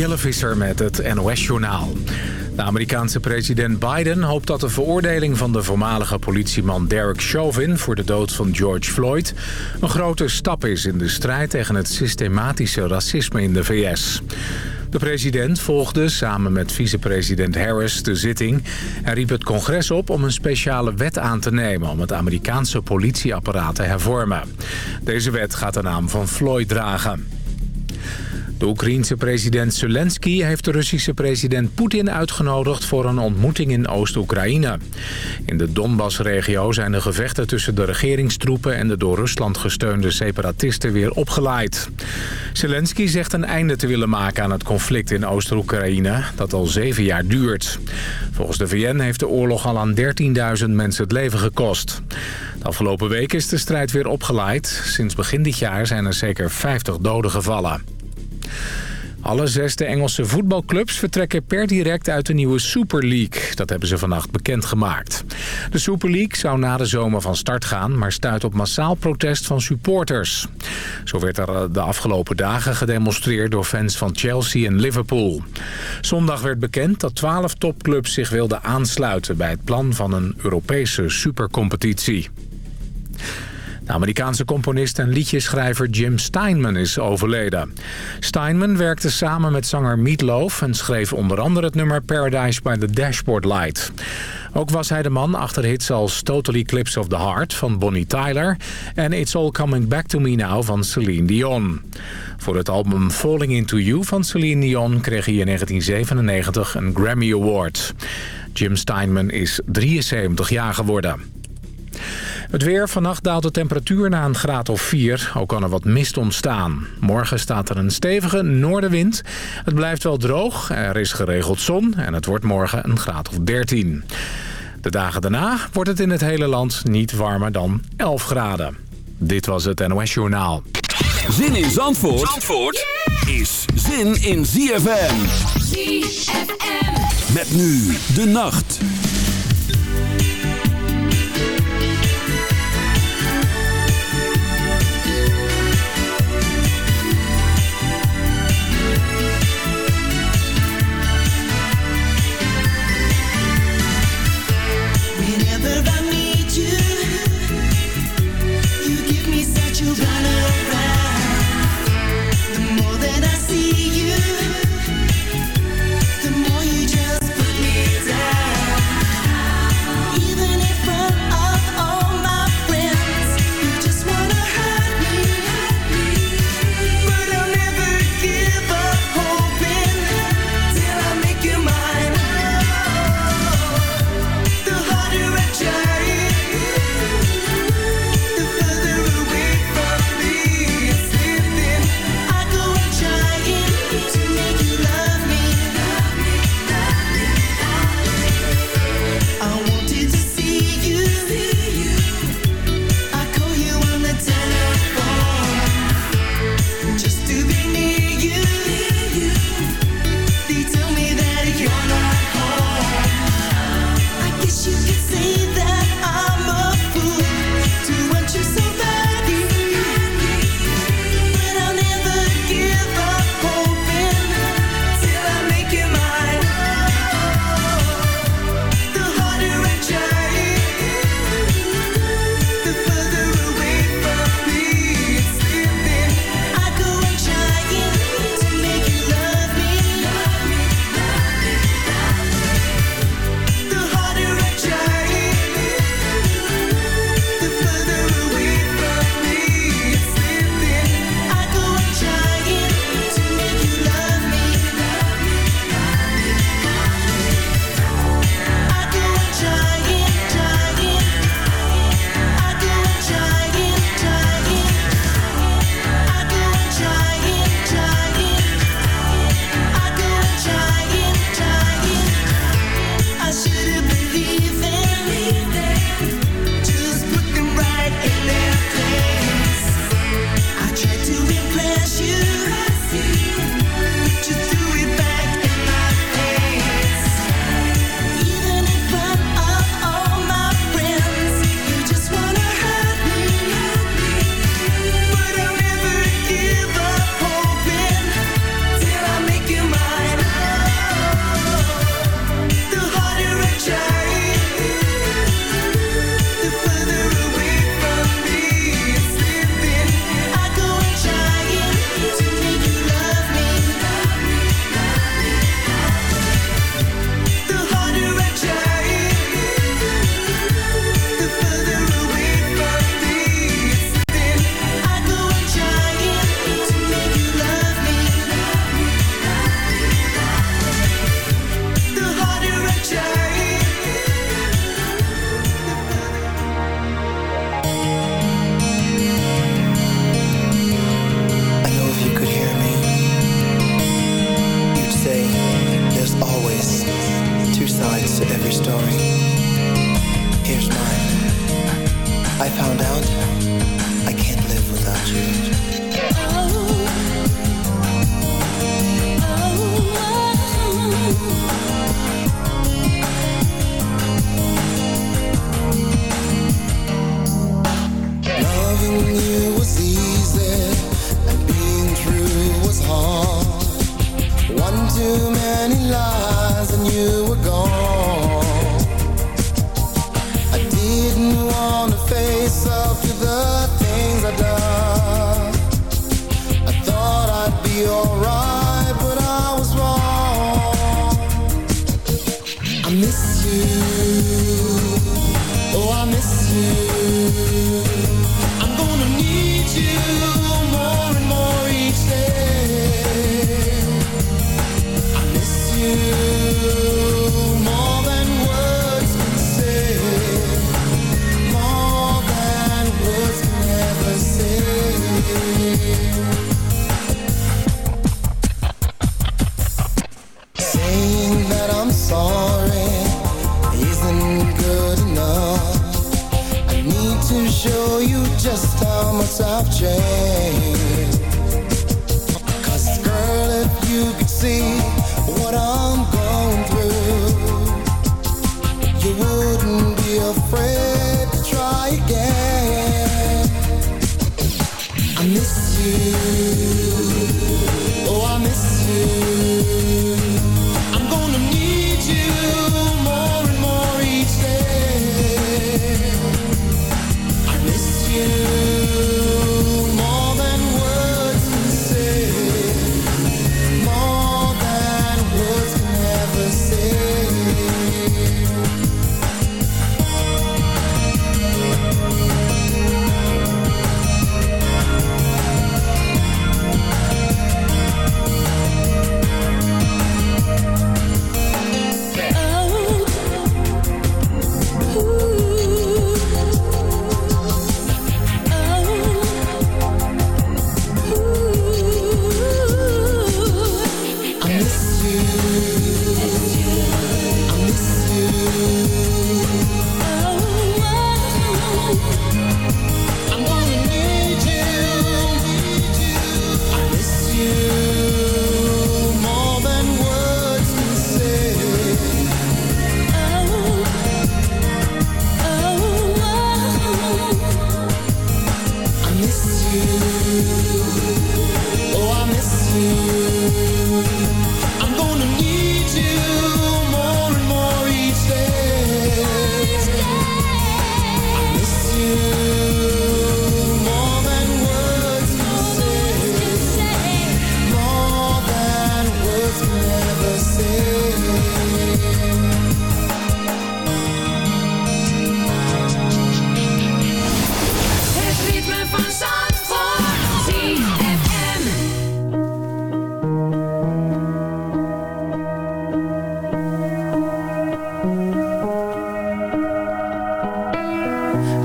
Jelle Visser met het NOS-journaal. De Amerikaanse president Biden hoopt dat de veroordeling van de voormalige politieman Derek Chauvin... voor de dood van George Floyd een grote stap is in de strijd tegen het systematische racisme in de VS. De president volgde samen met vicepresident Harris de zitting... en riep het congres op om een speciale wet aan te nemen... om het Amerikaanse politieapparaat te hervormen. Deze wet gaat de naam van Floyd dragen. De Oekraïense president Zelensky heeft de Russische president Poetin uitgenodigd voor een ontmoeting in Oost-Oekraïne. In de Donbass-regio zijn de gevechten tussen de regeringstroepen en de door Rusland gesteunde separatisten weer opgeleid. Zelensky zegt een einde te willen maken aan het conflict in Oost-Oekraïne, dat al zeven jaar duurt. Volgens de VN heeft de oorlog al aan 13.000 mensen het leven gekost. De afgelopen week is de strijd weer opgeleid. Sinds begin dit jaar zijn er zeker 50 doden gevallen. Alle zesde Engelse voetbalclubs vertrekken per direct uit de nieuwe Super League. Dat hebben ze vannacht bekendgemaakt. De Super League zou na de zomer van start gaan... maar stuit op massaal protest van supporters. Zo werd er de afgelopen dagen gedemonstreerd... door fans van Chelsea en Liverpool. Zondag werd bekend dat twaalf topclubs zich wilden aansluiten... bij het plan van een Europese supercompetitie. De Amerikaanse componist en liedjeschrijver Jim Steinman is overleden. Steinman werkte samen met zanger Meatloaf en schreef onder andere het nummer Paradise by the Dashboard Light. Ook was hij de man achter hits als Totally Eclipse of the Heart van Bonnie Tyler... en It's All Coming Back to Me Now van Celine Dion. Voor het album Falling Into You van Celine Dion kreeg hij in 1997 een Grammy Award. Jim Steinman is 73 jaar geworden. Het weer. Vannacht daalt de temperatuur naar een graad of 4. Ook kan er wat mist ontstaan. Morgen staat er een stevige noordenwind. Het blijft wel droog. Er is geregeld zon. En het wordt morgen een graad of 13. De dagen daarna wordt het in het hele land niet warmer dan 11 graden. Dit was het NOS Journaal. Zin in Zandvoort, Zandvoort is zin in ZFM. ZFM. Met nu de nacht.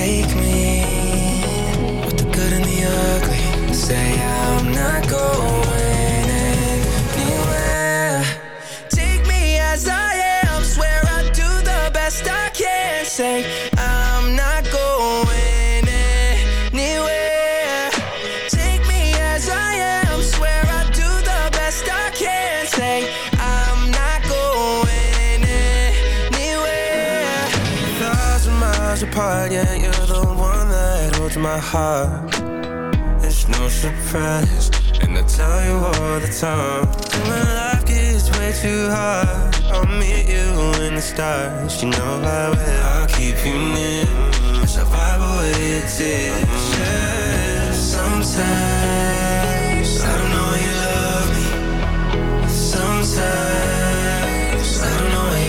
take me with the good and the ugly. Say I'm not going. heart. It's no surprise. And I tell you all the time When life gets way too hard. I'll meet you in the stars You know I will. I'll keep you near So vibe away your tears Sometimes I don't know you love me. Sometimes I don't know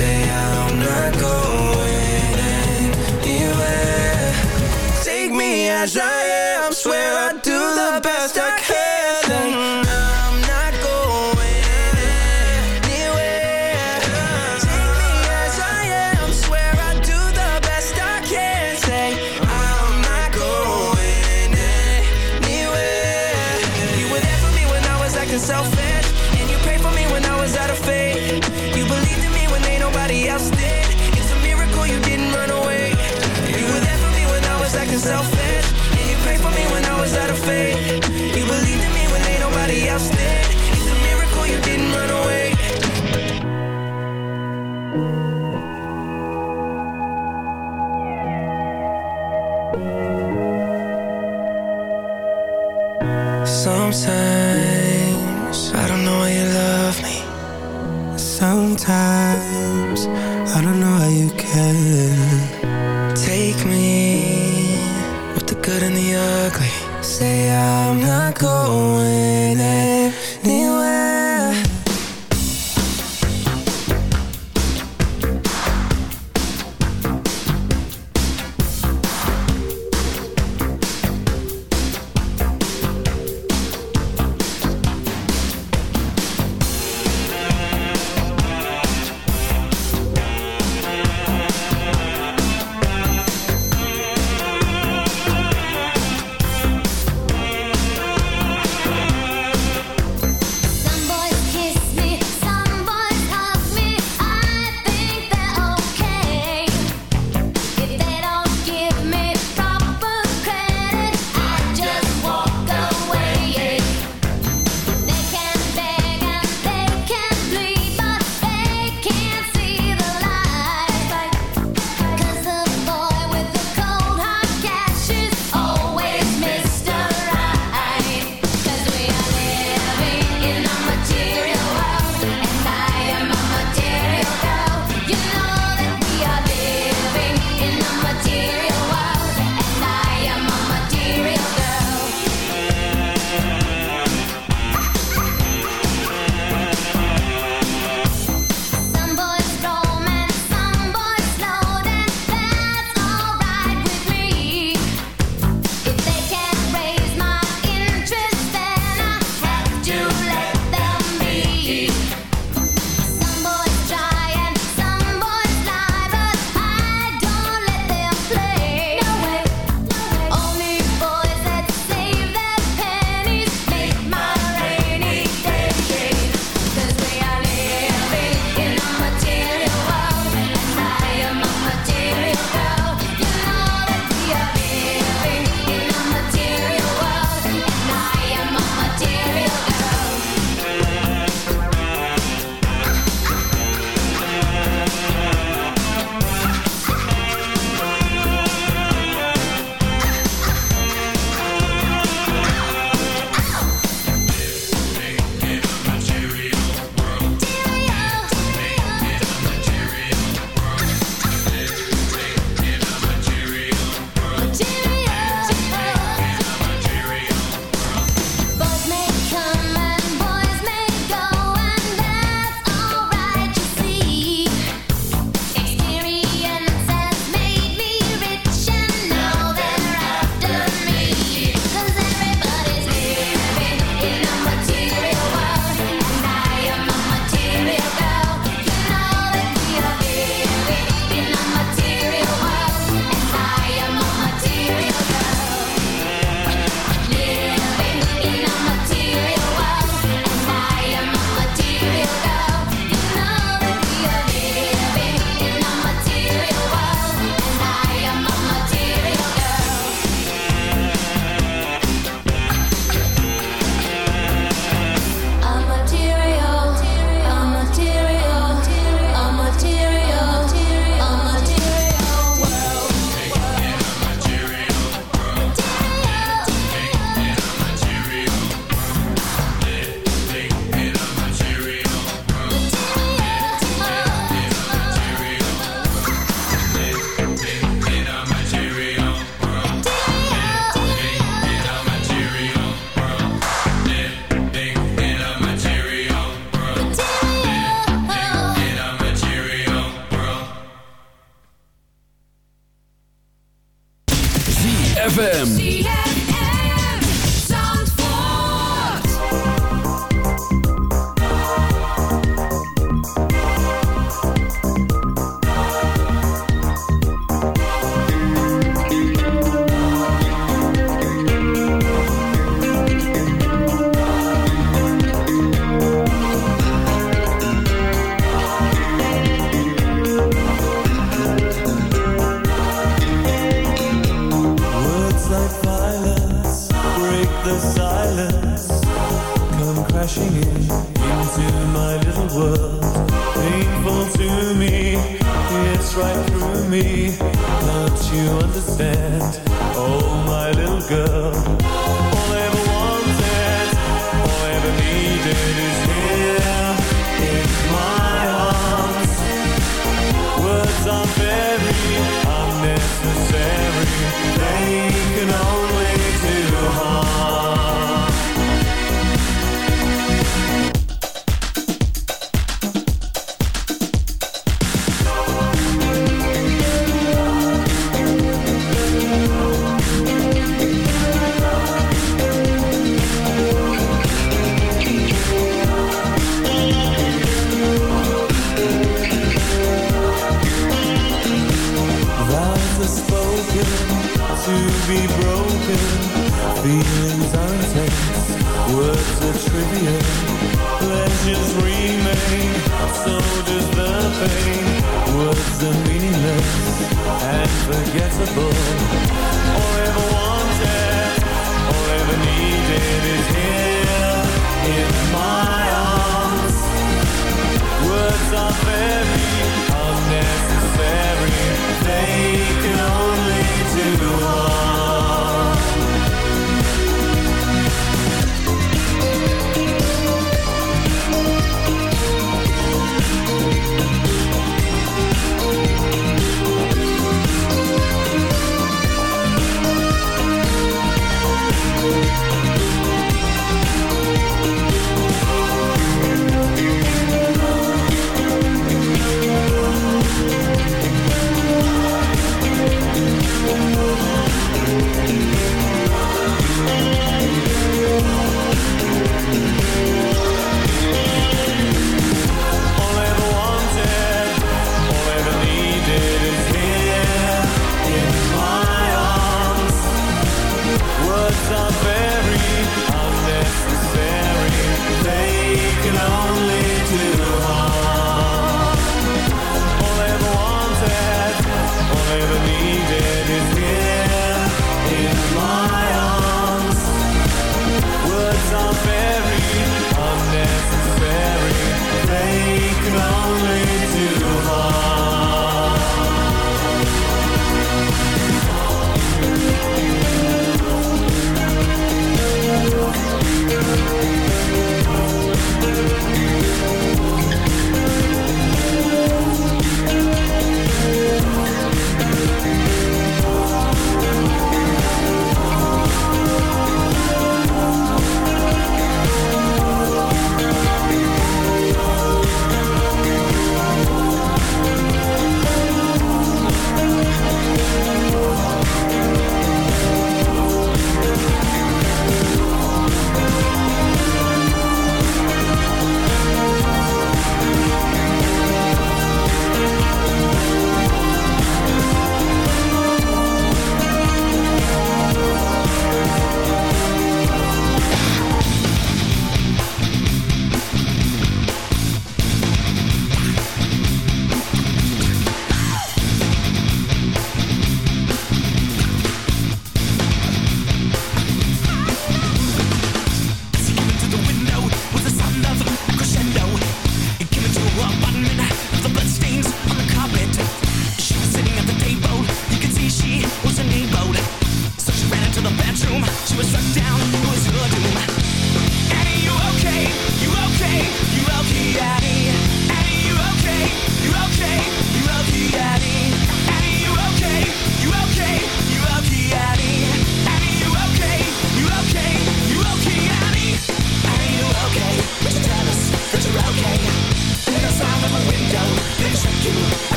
say I'm not going anywhere. Take me as I am, swear I do the best I can. Say I'm not going anywhere. Take me as I am, swear I do the best I can. Say I'm not going anywhere. You were there for me when I was acting selfish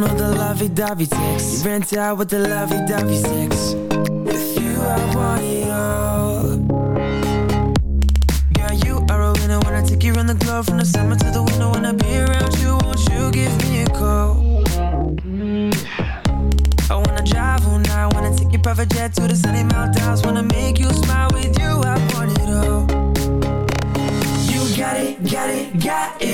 want all the lovey-dovey sex. You rent out with the lovey-dovey sex. With you, I want it all. Girl, you are a winner I take you around the globe from the summer to the winter. I be around you, won't you give me a call? I wanna drive all night, wanna take your private jet to the sunny mountains, wanna make you smile with you. I want it all. You got it, got it, got it